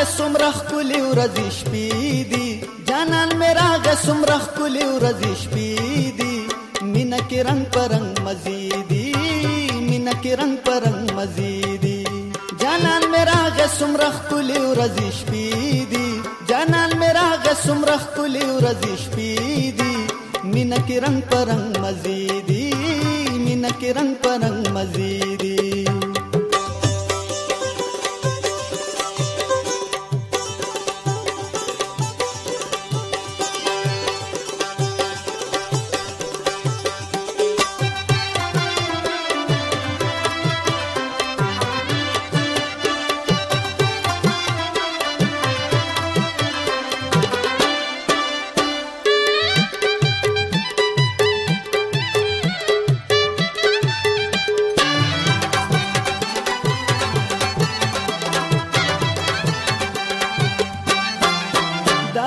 راغه سمره کولی ورځې شپې دي جانان مې راغه سمره کولی ورځې شپې دي مینا کې رنگ پرنګ مزيدي مینا کې رنگ پرنګ مزيدي جانان مې راغه سمره کولی ورځې شپې دي جانان مې راغه سمره کولی ورځې شپې دي مینا کې رنگ پرنګ مزيدي مینا کې رنگ پرنګ مزيدي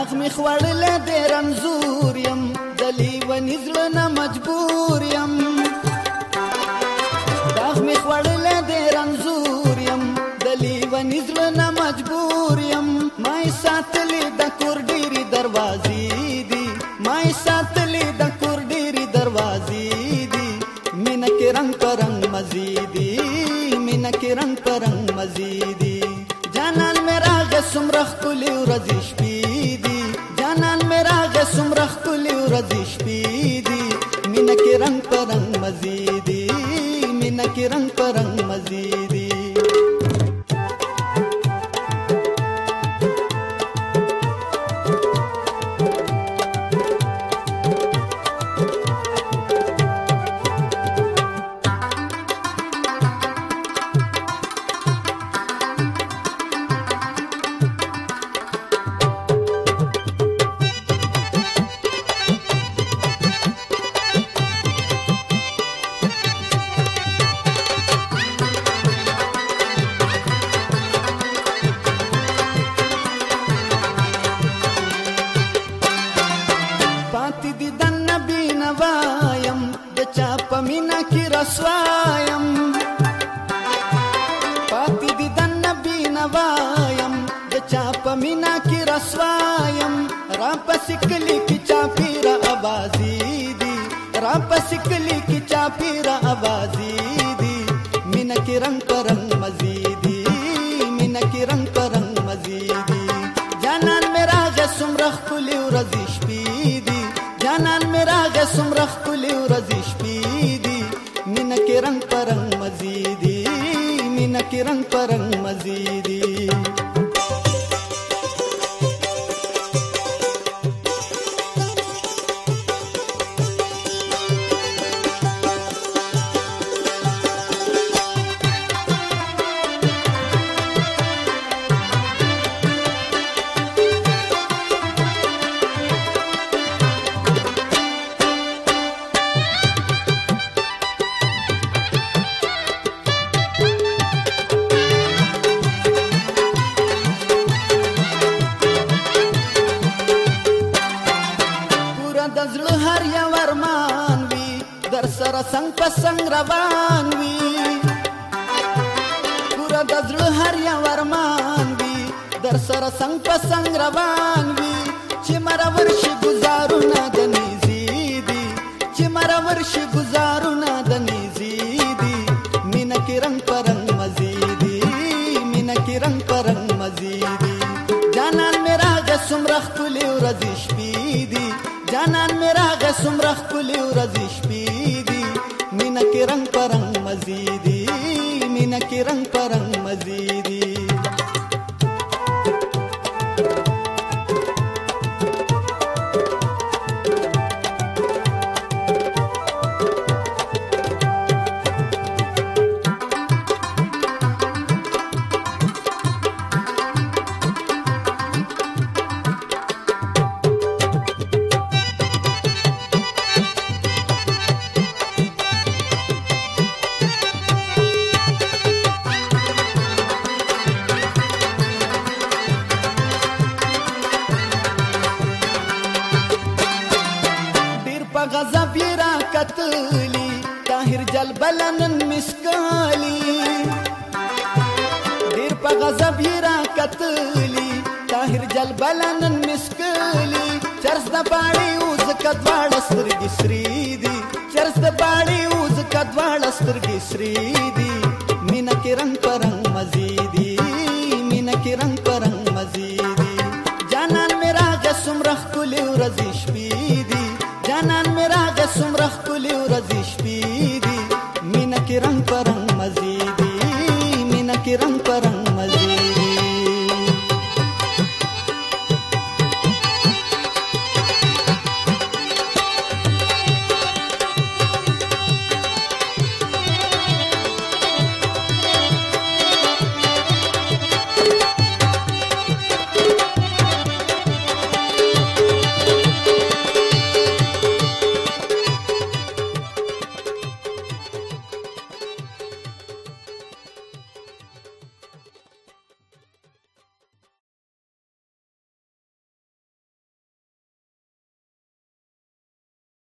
داغ می خوړل د رمزور يم دلی و نزړه نه مجبور يم داغ می خوړل د رمزور يم دلی و نزړه نه مجبور يم مای ساتلې د کور ډيري دروازې دي مای ساتلې د کور ډيري دروازې دي مینا کې رنگ پرنګ مزيدي مینا کې رنگ پرنګ مزيدي جانان میرا غسم رخ کولې ورځې شپې څومره خپلې ورځې شپې دي مینه کې رنگ پرنګ مزې دي مینه کې رنگ پرنګ مزې نوایم پاتې دي د نبی نوایم د چا په مینا کې رسوایم را پسې کلی کې چا پیر اوازې دي را پسې کلی کې چا پیر اوازې دي مینا کې رنگ پر رنگ مزيدي مینا کې رنگ پر رنگ مزيدي جانان میرا غسم رخ کلی ورځ شپې دي جانان میرا غسم رخ کلی ورځ شپې سره څنګ په څنګ روان وي ګور د زړه هر یو ارمان وي در سره څنګ په څنګ روان وي چې مر ورشي گزارونه د نيزي دي چې مر ورشي گزارونه د نيزي دي مینا کې رنگ پرنګ مزيدي مینا کې رنگ پرنګ مزيدي جانان میرا غسمره خپل ورځ شپې دي جانان میرا غسمره خپل ورځ شپې مینا کې رنگ پرنګ مزيدي مینا کې رنگ پرنګ مزيدي بلنن مسکالی ډیر په غضب یې را کتلی طاهر جل بلنن مسکالی چرس د باړې اوس کدواړه سترګې سری دي چرس د باړې اوس کدواړه سترګې سری دي مینا کې رنگ پرنګ مزید کې رنگ پرنګ مزيدي مینا کې رنگ پرنګ